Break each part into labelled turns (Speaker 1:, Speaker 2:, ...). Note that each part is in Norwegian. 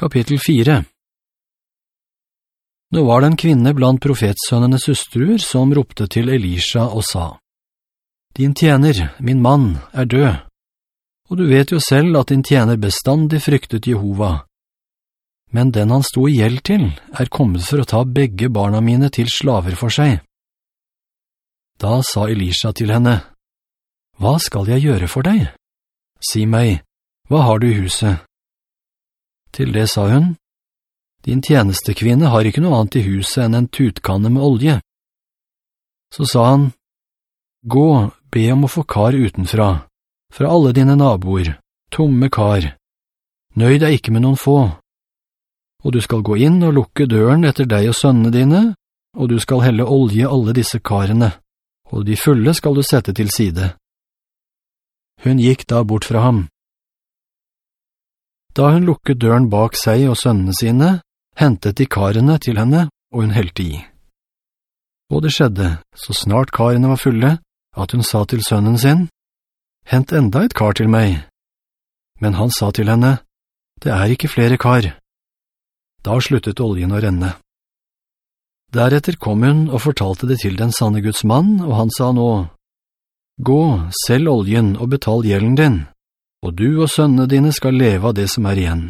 Speaker 1: Kapittel 4 Nå var det en kvinne blant profetsønnenes hustruer som ropte til Elisha og sa, «Din tjener, min mann, er død, og du vet jo selv at din tjener bestandig fryktet Jehova. Men den han sto i gjeld til er kommet for å ta begge barna mine til slaver for seg.» Da sa Elisha til henne, «Hva skal jeg gjøre for deg? Si meg, hva har du i huset?» Til det sa hun, «Din tjenestekvinne har ikke noe annet i huset enn en tutkanne med olje.» Så sa han, «Gå, be om å få kar utenfra, fra alle dine naboer, tomme kar. Nøy deg ikke med noen få. Og du skal gå inn og lukke døren etter deg og sønnene dine, og du skal helle olje alle disse karene, og de fulle skal du sette til side.» Hun gikk da bort fra ham. Da hun lukket døren bak seg og sønnene sine, hentet de karene til henne, og hun helte i. Og det skjedde, så snart karene var fulle, at hun sa til sønnen sin, «Hent enda et kar til meg.» Men han sa til henne, «Det er ikke flere kar.» Da sluttet oljen å renne. Deretter kom hun og fortalte det til den sanne Guds mann, og han sa nå, «Gå, selg oljen og betal gjelden din.» Og du og sønnene dine skal leve av det som er igjen.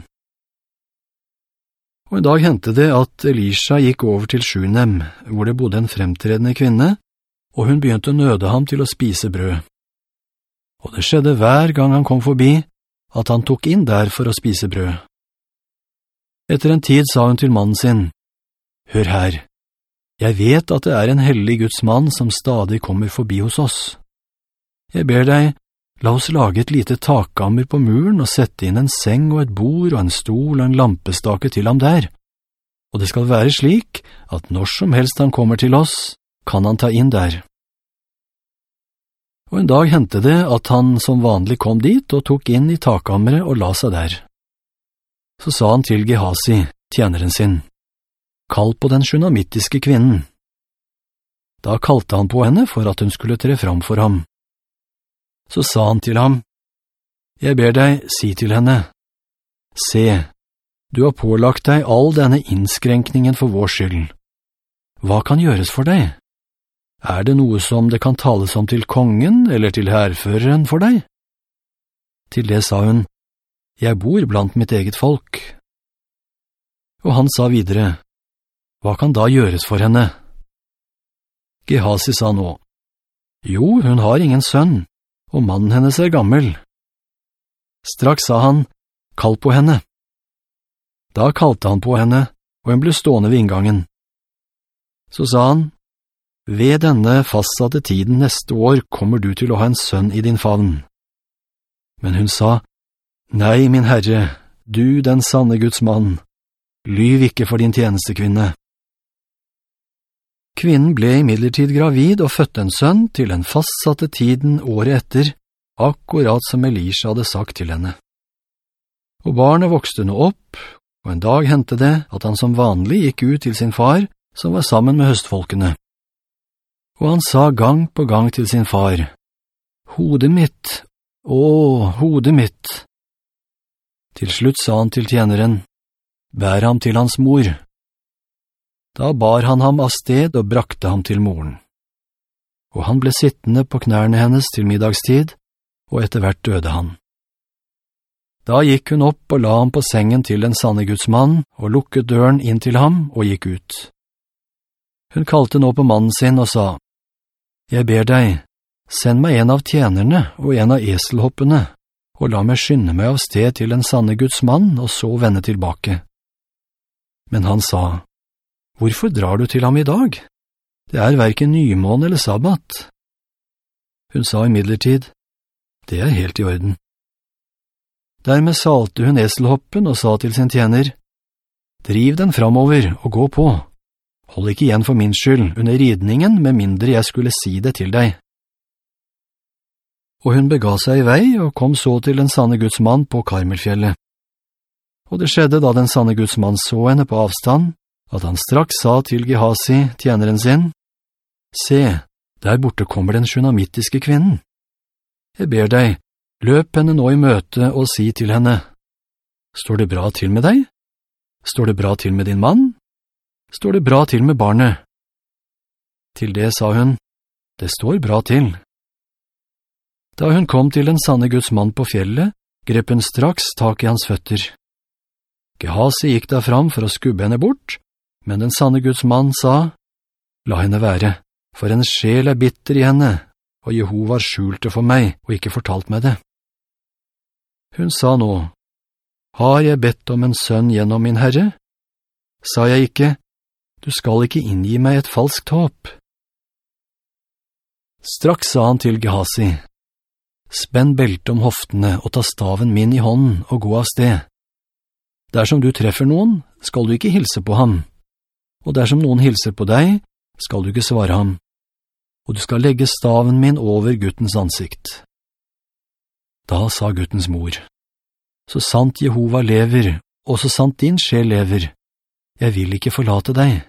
Speaker 1: Og en dag hendte det at Elisha gikk over til Sjunem, hvor det bodde en fremtredende kvinne, og hun begynte å nøde ham til å spise brød. Og det skjedde hver gang han kom forbi, at han tok inn der for å spise brød. Etter en tid sa hun til mannen sin, «Hør her, jeg vet at det er en hellig Guds mann som stadig kommer forbi hos oss. Jeg ber deg, La oss lage et lite takkammer på muren og sette inn en seng og et bord og en stol og en lampestake til ham der. Og det skal være slik at når som helst han kommer til oss, kan han ta inn der. Og en dag hendte det at han som vanlig kom dit og tok inn i takkammeret og la seg der. Så sa han til Gehazi, tjeneren sin, «Kall på den sjunamittiske kvinnen.» Da kalte han på henne for at hun skulle tre fram for ham så sa han til ham, «Jeg ber deg, si til henne, Se, du har pålagt deg all denne innskrenkningen for vår skyld. Hva kan gjøres for deg? Er det noe som det kan tales om til kongen eller til herføreren for deg? Til det sa hun, «Jeg bor blant mitt eget folk.» Og han sa videre, «Hva kan da gjøres for henne?» Gehazi sa nå, «Jo, hun har ingen sønn, og mannen hennes er gammel. Straks sa han, «Kall på henne.» Da kalte han på henne, og hun ble stående ved inngangen. Så sa han, «Ved denne fastsatte tiden neste år kommer du til å ha en sønn i din favn.» Men hun sa, «Nei, min herre, du den sanne Guds mann, lyv ikke for din tjenestekvinne.» Kvinnen ble i midlertid gravid og fødte en sønn til den fastsatte tiden året etter, akkurat som Elisha hadde sagt til henne. Og barnet vokste nå opp, og en dag hendte det at han som vanlig gikk ut til sin far, som var sammen med høstfolkene. Og han sa gang på gang til sin far, «Hodet mitt, å, hodet mitt!» Til slutt sa han til tjeneren, «Bær ham til hans mor.» Da bar han ham av sted og brakte ham til moren. Og han ble sittende på knærne hennes til middagstid, og etter hvert døde han. Da gikk hun opp og la ham på sengen til en sanne Guds mann, og lukket døren inn til ham og gikk ut. Hun kalte nå på mannen sin og sa, «Jeg ber deg, send meg en av tjenerne og en av eselhoppene, og la meg skynde meg av sted til en sanne Guds mann, og så vende tilbake.» Men han sa, Hvorfor drar du til ham i dag? Det er hverken nymån eller sabbat. Hun sa i midlertid, det er helt i orden. Dermed salte hun eselhoppen og sa til sin tjener, Driv den framover og gå på. Hold ikke igjen for min skyld under ridningen med mindre jeg skulle si det til deg. Og hun bega seg i vei og kom så til den sanne Guds mann på Karmelfjellet. Og det skjedde da den sanne Guds mann så henne på avstand, at han straks sa til Gehazi, tjeneren sin, «Se, der borte kommer den sjunamittiske kvinnen. Jeg ber deg, løp henne nå i møte og si til henne, «Står det bra til med deg? står det bra til med din mann? Står det bra til med barnet? Til det sa hun, det står bra til. Da hun kom til den sanne Guds mann på fjellet, grep hun straks tak i hans føtter. Gehazi gikk da fram for å skubbe henne bort, men den sanne Guds mann sa, «La henne være, for en sjel er bitter i henne, og Jehova skjulte for meg og ikke fortalt meg det.» Hun sa nå, «Har jeg bedt om en sønn gjennom min Herre?» Sa jeg ikke, «Du skal ikke inngi meg et falskt håp.» Straks sa han til Gehazi, «Spenn belte om hoftene og ta staven min i hånden og gå av sted. Dersom du treffer noen, skal du ikke hilse på ham, og dersom noen hilser på deg, skal du ikke svare ham, og du skal legge staven min over guttens ansikt.» Da sa guttens mor, «Så sant Jehova lever, og så sant din sjel lever, jeg vil ikke forlate deg.»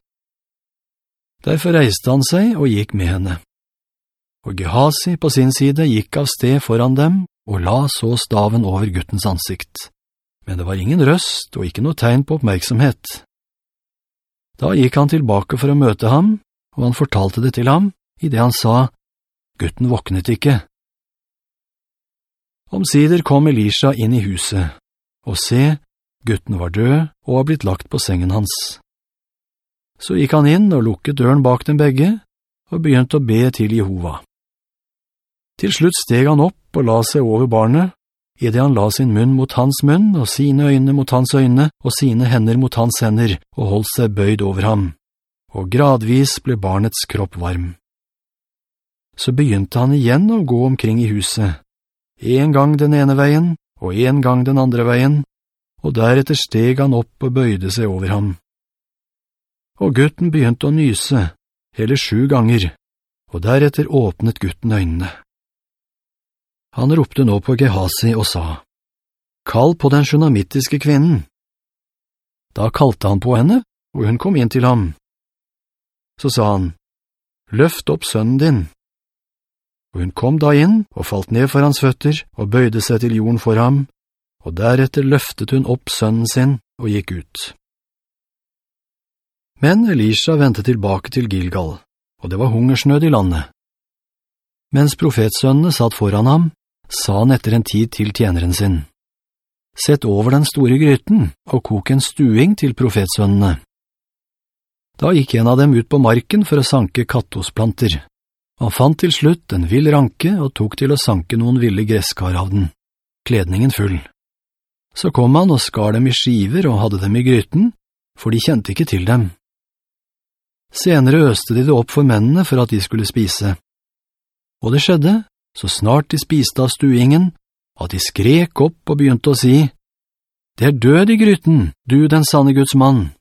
Speaker 1: Derfor reiste han seg og gikk med henne. Og Gehazi på sin side gikk av sted foran dem og la så staven over guttens ansikt men det var ingen røst og ikke noe tegn på oppmerksomhet. Da gikk han tilbake for å møte ham, og han fortalte det til ham, i det han sa, «Gutten våknet ikke.» Omsider kom Elisha inn i huset, og se, gutten var død og var blitt lagt på sengen hans. Så gikk han inn og lukket døren bak dem begge, og begynte å be til Jehova. Til slutt steg han opp og la seg over barnet, i det han la sin munn mot hans munn, og sine øyne mot hans øyne, og sine hender mot hans hender, og holdt seg bøyd over ham. Og gradvis ble barnets kropp varm. Så begynte han igjen å gå omkring i huset, en gang den ene veien, og en gang den andre veien, og deretter steg han opp og bøyde seg over ham. Og gutten begynte å nyse, hele sju ganger, og deretter åpnet gutten øynene. Han ropte nå på Gehazi og sa, «Kall på den sjunamittiske kvinnen!» Da kalte han på henne, og hun kom inn til ham. Så sa han, «Løft opp sønnen din!» Og hun kom da inn og falt ned for hans føtter og bøyde seg til jorden for ham, og deretter løftet hun opp sønnen sin og gikk ut. Men Elisha ventet tilbake til Gilgal, og det var hungersnød i landet. Mens profetsønnene satt foran ham, sa han etter en tid til tjeneren sin. Sett over den store gryten og kok en stuing til profetsønnene. Da gikk en av dem ut på marken for å sanke kattosplanter. Han fant til slutt en vill ranke og tok til å sanke noen ville gresskar av den, kledningen full. Så kom han og skar dem i skiver og hadde dem i gryten, for de kjente ikke til dem. Senere øste de det opp for mennene for at de skulle spise. Og det skjedde så snart de spiste av stuingen, at de skrek opp og begynte å si, «Det er død i gryten, du den sanne Guds mann!»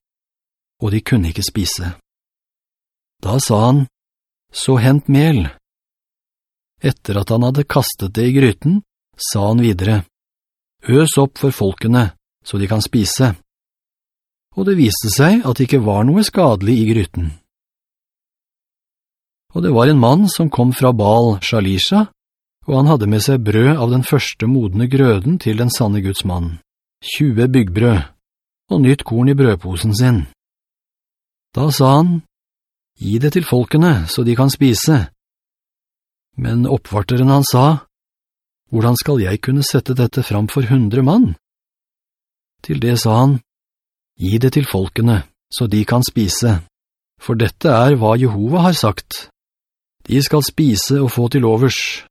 Speaker 1: Og de kunne ikke spise. Da sa han, «Så hent mel!» Etter at han hadde kastet det i gryten, sa han videre, «Øs opp for folkene, så de kan spise.» Og det viste seg at det ikke var noe skadelig i gryten. Og det var en mann som kom fra Baal Shalisha, og han hadde med seg brød av den første modne grøden til den sanne Guds mann, 20 byggbrød, og nytt korn i brødposen sin. Da sa han, «Gi det til folkene, så de kan spise.» Men oppvarteren han sa, «Hvordan skal jeg kunne sette dette fram for hundre mann?» Til det sa han, «Gi det til folkene, så de kan spise, for dette er hva Jehova har sagt. De skal spise og få til overs,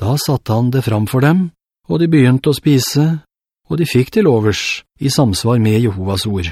Speaker 1: da satte han det fram for dem, og de begynte å spise, og de fikk til overs i samsvar med Jehovas ord.